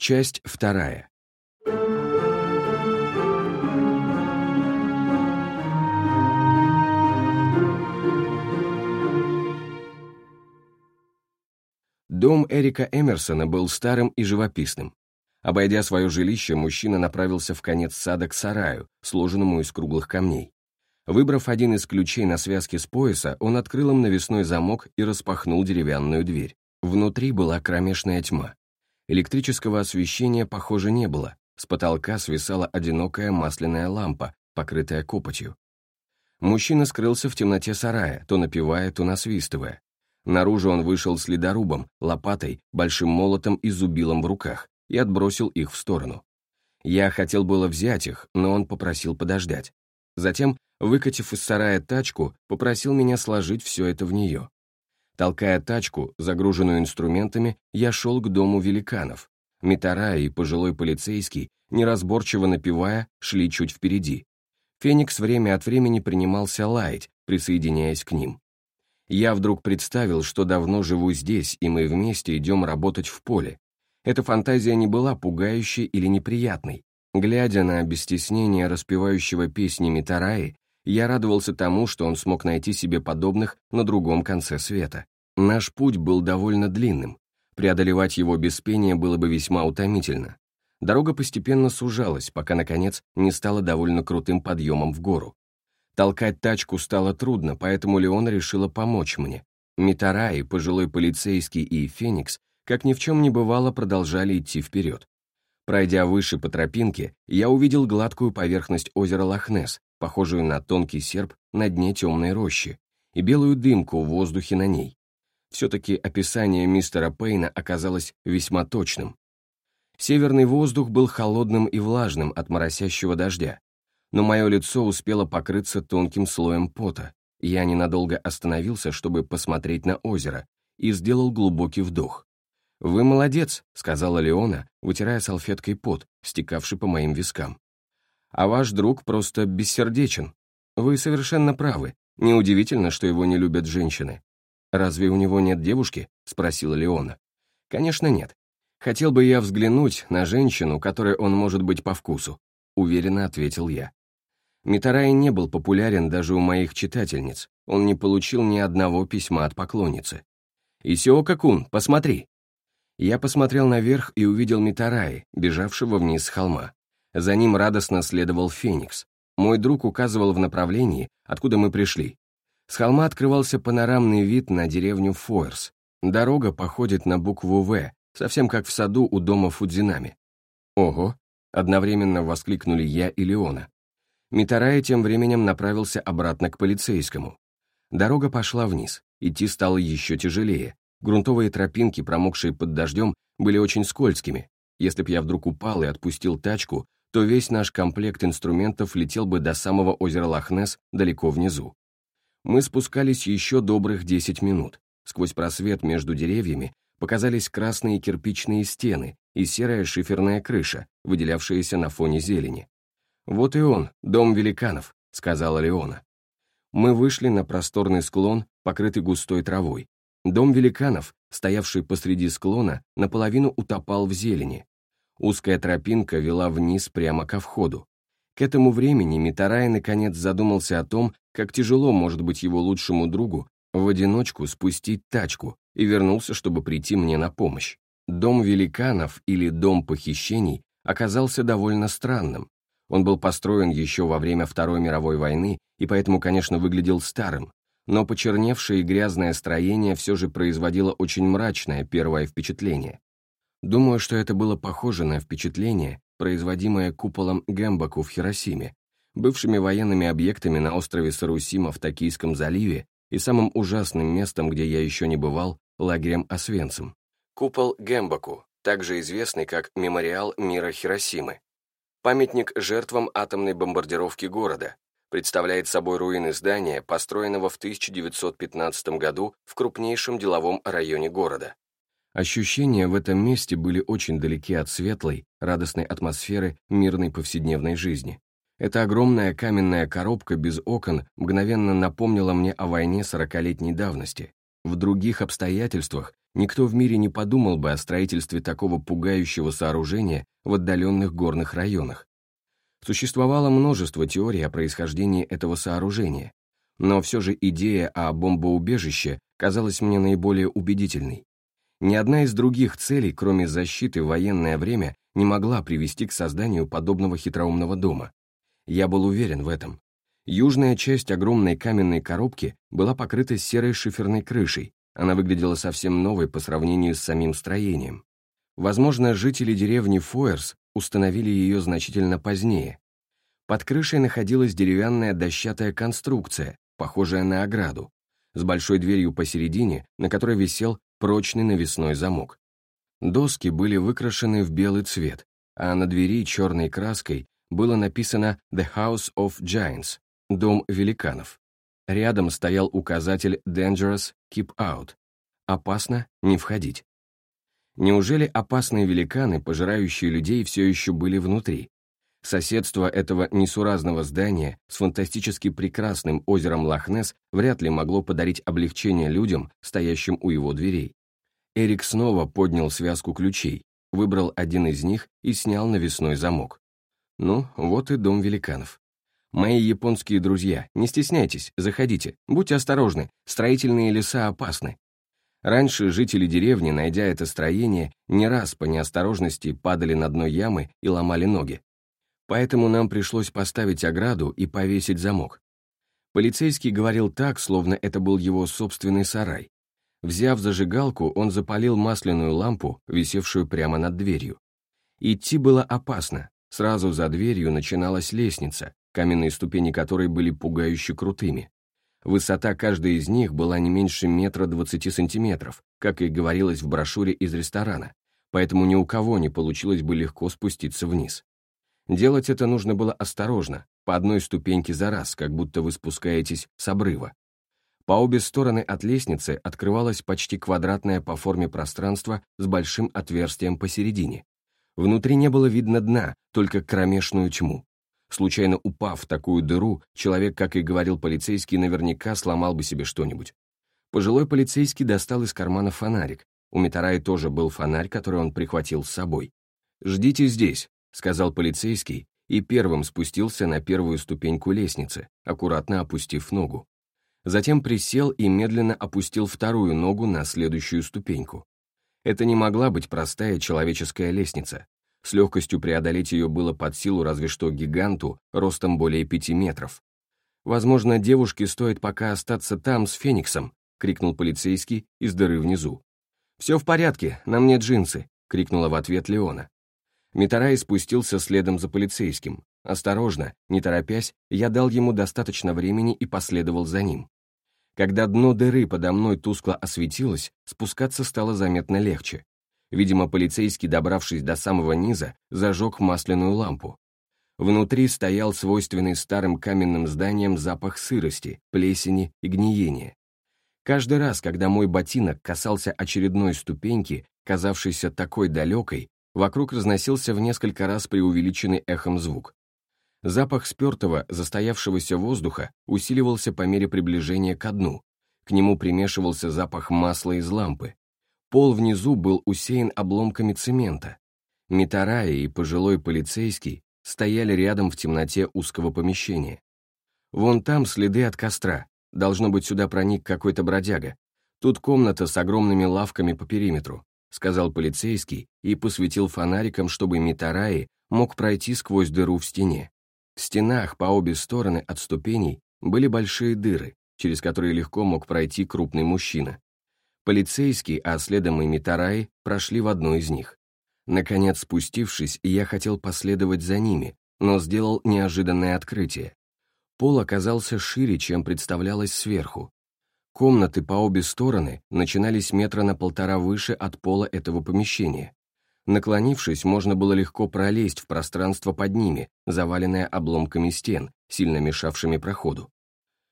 Часть вторая. Дом Эрика Эмерсона был старым и живописным. Обойдя свое жилище, мужчина направился в конец сада к сараю, сложенному из круглых камней. Выбрав один из ключей на связке с пояса, он открыл им навесной замок и распахнул деревянную дверь. Внутри была кромешная тьма. Электрического освещения, похоже, не было. С потолка свисала одинокая масляная лампа, покрытая копотью. Мужчина скрылся в темноте сарая, то напевая, то насвистывая. Наружу он вышел с ледорубом, лопатой, большим молотом и зубилом в руках и отбросил их в сторону. Я хотел было взять их, но он попросил подождать. Затем, выкатив из сарая тачку, попросил меня сложить все это в нее. Толкая тачку, загруженную инструментами, я шел к дому великанов. Митара и пожилой полицейский, неразборчиво напевая, шли чуть впереди. Феникс время от времени принимался лаять, присоединяясь к ним. Я вдруг представил, что давно живу здесь, и мы вместе идем работать в поле. Эта фантазия не была пугающей или неприятной. Глядя на обестеснение распевающего песни Митараи, я радовался тому, что он смог найти себе подобных на другом конце света. Наш путь был довольно длинным. Преодолевать его без пения было бы весьма утомительно. Дорога постепенно сужалась, пока, наконец, не стала довольно крутым подъемом в гору. Толкать тачку стало трудно, поэтому Леона решила помочь мне. Митараи, пожилой полицейский и Феникс, как ни в чем не бывало, продолжали идти вперед. Пройдя выше по тропинке, я увидел гладкую поверхность озера Лохнес, похожую на тонкий серп на дне темной рощи, и белую дымку в воздухе на ней. Все-таки описание мистера Пейна оказалось весьма точным. Северный воздух был холодным и влажным от моросящего дождя, но мое лицо успело покрыться тонким слоем пота. Я ненадолго остановился, чтобы посмотреть на озеро, и сделал глубокий вдох. «Вы молодец», — сказала Леона, вытирая салфеткой пот, стекавший по моим вискам а ваш друг просто бессердечен. Вы совершенно правы. Неудивительно, что его не любят женщины. Разве у него нет девушки? Спросила Леона. Конечно, нет. Хотел бы я взглянуть на женщину, которой он может быть по вкусу, уверенно ответил я. Митарай не был популярен даже у моих читательниц. Он не получил ни одного письма от поклонницы. «Исиока-кун, посмотри!» Я посмотрел наверх и увидел Митараи, бежавшего вниз с холма. За ним радостно следовал Феникс. Мой друг указывал в направлении, откуда мы пришли. С холма открывался панорамный вид на деревню Фойерс. Дорога походит на букву «В», совсем как в саду у дома Фудзинами. «Ого!» — одновременно воскликнули я и Леона. Митарай тем временем направился обратно к полицейскому. Дорога пошла вниз, идти стало еще тяжелее. Грунтовые тропинки, промокшие под дождем, были очень скользкими. Если б я вдруг упал и отпустил тачку, то весь наш комплект инструментов летел бы до самого озера Лохнес далеко внизу. Мы спускались еще добрых 10 минут. Сквозь просвет между деревьями показались красные кирпичные стены и серая шиферная крыша, выделявшаяся на фоне зелени. «Вот и он, дом великанов», — сказала Леона. Мы вышли на просторный склон, покрытый густой травой. Дом великанов, стоявший посреди склона, наполовину утопал в зелени, Узкая тропинка вела вниз прямо ко входу. К этому времени Митарай наконец задумался о том, как тяжело может быть его лучшему другу в одиночку спустить тачку, и вернулся, чтобы прийти мне на помощь. Дом великанов или дом похищений оказался довольно странным. Он был построен еще во время Второй мировой войны и поэтому, конечно, выглядел старым, но почерневшее и грязное строение все же производило очень мрачное первое впечатление. Думаю, что это было похоже на впечатление, производимое куполом Гэмбаку в Хиросиме, бывшими военными объектами на острове Сарусима в Токийском заливе и самым ужасным местом, где я еще не бывал, лагерем Освенцим. Купол Гэмбаку, также известный как Мемориал мира Хиросимы. Памятник жертвам атомной бомбардировки города, представляет собой руины здания, построенного в 1915 году в крупнейшем деловом районе города. Ощущения в этом месте были очень далеки от светлой, радостной атмосферы мирной повседневной жизни. Эта огромная каменная коробка без окон мгновенно напомнила мне о войне сорокалетней давности. В других обстоятельствах никто в мире не подумал бы о строительстве такого пугающего сооружения в отдаленных горных районах. Существовало множество теорий о происхождении этого сооружения, но все же идея о бомбоубежище казалась мне наиболее убедительной. Ни одна из других целей, кроме защиты в военное время, не могла привести к созданию подобного хитроумного дома. Я был уверен в этом. Южная часть огромной каменной коробки была покрыта серой шиферной крышей, она выглядела совсем новой по сравнению с самим строением. Возможно, жители деревни Фойерс установили ее значительно позднее. Под крышей находилась деревянная дощатая конструкция, похожая на ограду, с большой дверью посередине, на которой висел прочный навесной замок. Доски были выкрашены в белый цвет, а на двери черной краской было написано «The House of Giants» — «Дом великанов». Рядом стоял указатель «Dangerous, keep out» — «Опасно, не входить». Неужели опасные великаны, пожирающие людей, все еще были внутри? Соседство этого несуразного здания с фантастически прекрасным озером Лохнес вряд ли могло подарить облегчение людям, стоящим у его дверей. Эрик снова поднял связку ключей, выбрал один из них и снял навесной замок. Ну, вот и дом великанов. Мои японские друзья, не стесняйтесь, заходите, будьте осторожны, строительные леса опасны. Раньше жители деревни, найдя это строение, не раз по неосторожности падали на дно ямы и ломали ноги. Поэтому нам пришлось поставить ограду и повесить замок. Полицейский говорил так, словно это был его собственный сарай. Взяв зажигалку, он запалил масляную лампу, висевшую прямо над дверью. Идти было опасно. Сразу за дверью начиналась лестница, каменные ступени которой были пугающе крутыми. Высота каждой из них была не меньше метра двадцати сантиметров, как и говорилось в брошюре из ресторана, поэтому ни у кого не получилось бы легко спуститься вниз. Делать это нужно было осторожно, по одной ступеньке за раз, как будто вы спускаетесь с обрыва. По обе стороны от лестницы открывалось почти квадратное по форме пространство с большим отверстием посередине. Внутри не было видно дна, только кромешную тьму. Случайно упав в такую дыру, человек, как и говорил полицейский, наверняка сломал бы себе что-нибудь. Пожилой полицейский достал из кармана фонарик. У Митараи тоже был фонарь, который он прихватил с собой. «Ждите здесь», — сказал полицейский, и первым спустился на первую ступеньку лестницы, аккуратно опустив ногу. Затем присел и медленно опустил вторую ногу на следующую ступеньку. Это не могла быть простая человеческая лестница. С легкостью преодолеть ее было под силу разве что гиганту, ростом более пяти метров. «Возможно, девушке стоит пока остаться там с Фениксом», — крикнул полицейский из дыры внизу. «Все в порядке, на мне джинсы», — крикнула в ответ Леона. Митарай спустился следом за полицейским. Осторожно, не торопясь, я дал ему достаточно времени и последовал за ним. Когда дно дыры подо мной тускло осветилось, спускаться стало заметно легче. Видимо, полицейский, добравшись до самого низа, зажег масляную лампу. Внутри стоял свойственный старым каменным зданиям запах сырости, плесени и гниения. Каждый раз, когда мой ботинок касался очередной ступеньки, казавшейся такой далекой, Вокруг разносился в несколько раз преувеличенный эхом звук. Запах спертого, застоявшегося воздуха усиливался по мере приближения ко дну. К нему примешивался запах масла из лампы. Пол внизу был усеян обломками цемента. Митарая и пожилой полицейский стояли рядом в темноте узкого помещения. Вон там следы от костра. Должно быть, сюда проник какой-то бродяга. Тут комната с огромными лавками по периметру. — сказал полицейский и посветил фонариком, чтобы Митараи мог пройти сквозь дыру в стене. В стенах по обе стороны от ступеней были большие дыры, через которые легко мог пройти крупный мужчина. Полицейский, а следом и Митараи, прошли в одну из них. Наконец, спустившись, я хотел последовать за ними, но сделал неожиданное открытие. Пол оказался шире, чем представлялось сверху, Комнаты по обе стороны начинались метра на полтора выше от пола этого помещения. Наклонившись, можно было легко пролезть в пространство под ними, заваленное обломками стен, сильно мешавшими проходу.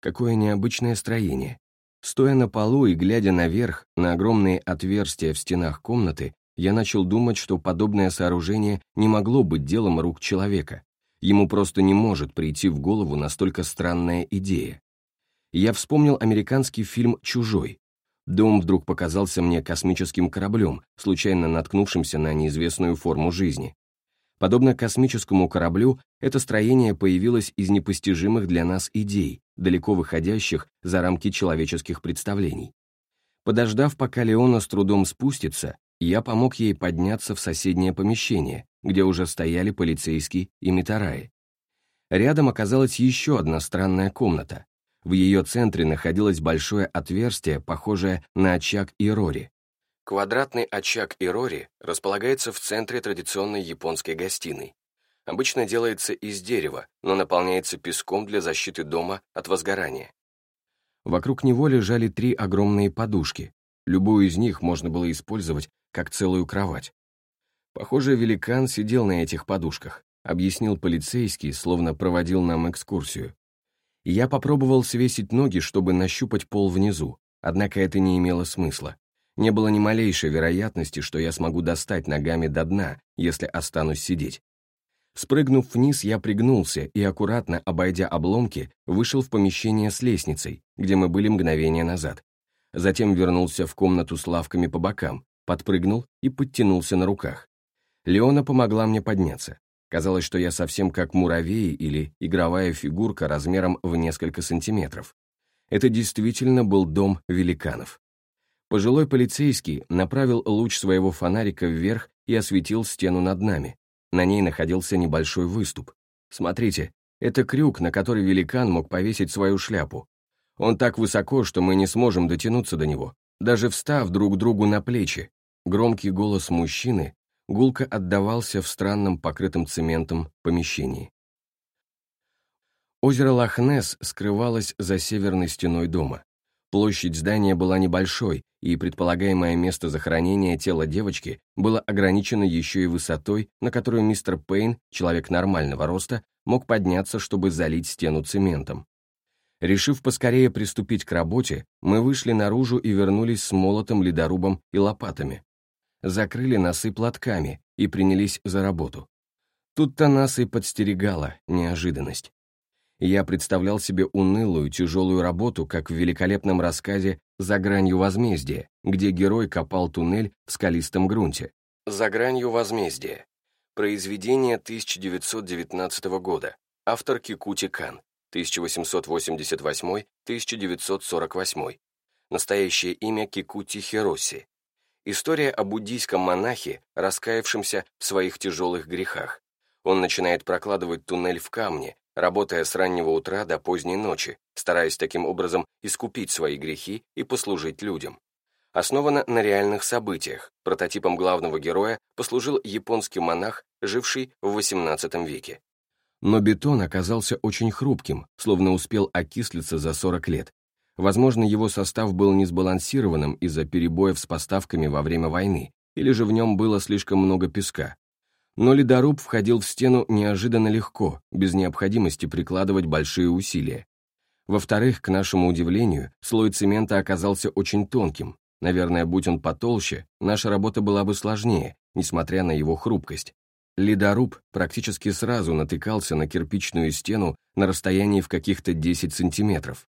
Какое необычное строение. Стоя на полу и глядя наверх, на огромные отверстия в стенах комнаты, я начал думать, что подобное сооружение не могло быть делом рук человека. Ему просто не может прийти в голову настолько странная идея я вспомнил американский фильм «Чужой». Дом вдруг показался мне космическим кораблем, случайно наткнувшимся на неизвестную форму жизни. Подобно космическому кораблю, это строение появилось из непостижимых для нас идей, далеко выходящих за рамки человеческих представлений. Подождав, пока Леона с трудом спустится, я помог ей подняться в соседнее помещение, где уже стояли полицейские и Митараи. Рядом оказалась еще одна странная комната. В ее центре находилось большое отверстие, похожее на очаг Ирори. Квадратный очаг Ирори располагается в центре традиционной японской гостиной. Обычно делается из дерева, но наполняется песком для защиты дома от возгорания. Вокруг него лежали три огромные подушки. Любую из них можно было использовать как целую кровать. Похоже, великан сидел на этих подушках, объяснил полицейский, словно проводил нам экскурсию. Я попробовал свесить ноги, чтобы нащупать пол внизу, однако это не имело смысла. Не было ни малейшей вероятности, что я смогу достать ногами до дна, если останусь сидеть. Спрыгнув вниз, я пригнулся и, аккуратно обойдя обломки, вышел в помещение с лестницей, где мы были мгновение назад. Затем вернулся в комнату с лавками по бокам, подпрыгнул и подтянулся на руках. Леона помогла мне подняться. Казалось, что я совсем как муравей или игровая фигурка размером в несколько сантиметров. Это действительно был дом великанов. Пожилой полицейский направил луч своего фонарика вверх и осветил стену над нами. На ней находился небольшой выступ. Смотрите, это крюк, на который великан мог повесить свою шляпу. Он так высоко, что мы не сможем дотянуться до него, даже встав друг другу на плечи. Громкий голос мужчины гулко отдавался в странном покрытом цементом помещении. Озеро Лохнес скрывалось за северной стеной дома. Площадь здания была небольшой, и предполагаемое место захоронения тела девочки было ограничено еще и высотой, на которую мистер Пейн, человек нормального роста, мог подняться, чтобы залить стену цементом. Решив поскорее приступить к работе, мы вышли наружу и вернулись с молотом, ледорубом и лопатами. Закрыли носы платками и принялись за работу. Тут-то нас и подстерегала неожиданность. Я представлял себе унылую, тяжелую работу, как в великолепном рассказе «За гранью возмездия», где герой копал туннель в скалистом грунте. «За гранью возмездия». Произведение 1919 года. Автор Кикути Кан. 1888-1948. Настоящее имя Кикути Хироси. История о буддийском монахе, раскаявшемся в своих тяжелых грехах. Он начинает прокладывать туннель в камне, работая с раннего утра до поздней ночи, стараясь таким образом искупить свои грехи и послужить людям. Основана на реальных событиях. Прототипом главного героя послужил японский монах, живший в XVIII веке. Но бетон оказался очень хрупким, словно успел окислиться за 40 лет. Возможно, его состав был несбалансированным из-за перебоев с поставками во время войны, или же в нем было слишком много песка, но ледоруб входил в стену неожиданно легко, без необходимости прикладывать большие усилия. Во-вторых, к нашему удивлению, слой цемента оказался очень тонким. Наверное, будь он потолще, наша работа была бы сложнее, несмотря на его хрупкость. Ледоруб практически сразу натыкался на кирпичную стену на расстоянии в каких-то 10 сантиметров.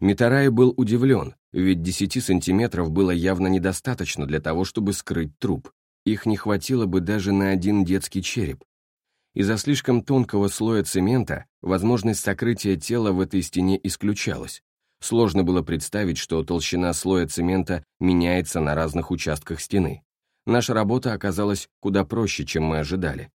Митарай был удивлен, ведь 10 сантиметров было явно недостаточно для того, чтобы скрыть труп. Их не хватило бы даже на один детский череп. Из-за слишком тонкого слоя цемента возможность сокрытия тела в этой стене исключалась. Сложно было представить, что толщина слоя цемента меняется на разных участках стены. Наша работа оказалась куда проще, чем мы ожидали.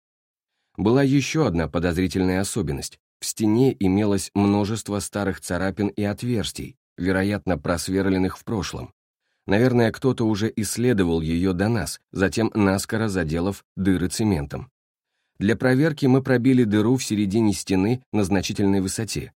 Была еще одна подозрительная особенность. В стене имелось множество старых царапин и отверстий, вероятно, просверленных в прошлом. Наверное, кто-то уже исследовал ее до нас, затем наскоро заделав дыры цементом. Для проверки мы пробили дыру в середине стены на значительной высоте.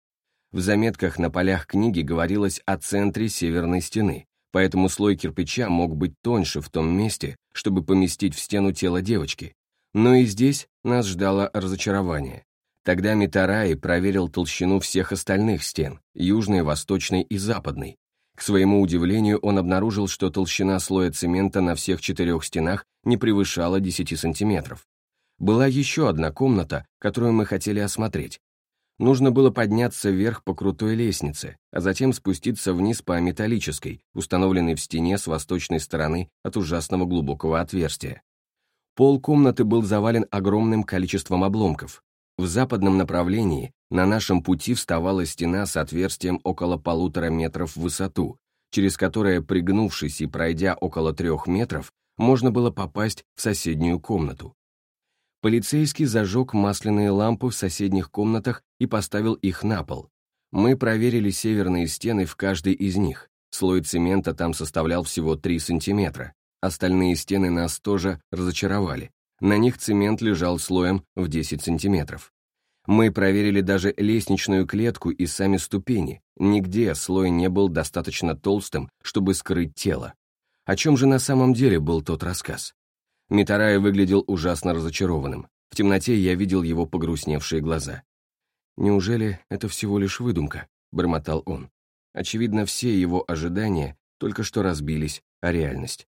В заметках на полях книги говорилось о центре северной стены, поэтому слой кирпича мог быть тоньше в том месте, чтобы поместить в стену тело девочки. Но и здесь нас ждало разочарование. Тогда Митараи проверил толщину всех остальных стен, южной, восточной и западной, к своему удивлению, он обнаружил, что толщина слоя цемента на всех четырех стенах не превышала 10 сантиметров. Была еще одна комната, которую мы хотели осмотреть. Нужно было подняться вверх по крутой лестнице, а затем спуститься вниз по металлической, установленной в стене с восточной стороны от ужасного глубокого отверстия. Пол комнаты был завален огромным количеством обломков. В западном направлении на нашем пути вставала стена с отверстием около полутора метров в высоту, через которое, пригнувшись и пройдя около трех метров, можно было попасть в соседнюю комнату. Полицейский зажег масляные лампы в соседних комнатах и поставил их на пол. Мы проверили северные стены в каждой из них. Слой цемента там составлял всего 3 сантиметра. Остальные стены нас тоже разочаровали. На них цемент лежал слоем в 10 сантиметров. Мы проверили даже лестничную клетку и сами ступени. Нигде слой не был достаточно толстым, чтобы скрыть тело. О чем же на самом деле был тот рассказ? Митарай выглядел ужасно разочарованным. В темноте я видел его погрустневшие глаза. «Неужели это всего лишь выдумка?» — бормотал он. Очевидно, все его ожидания только что разбились о реальность.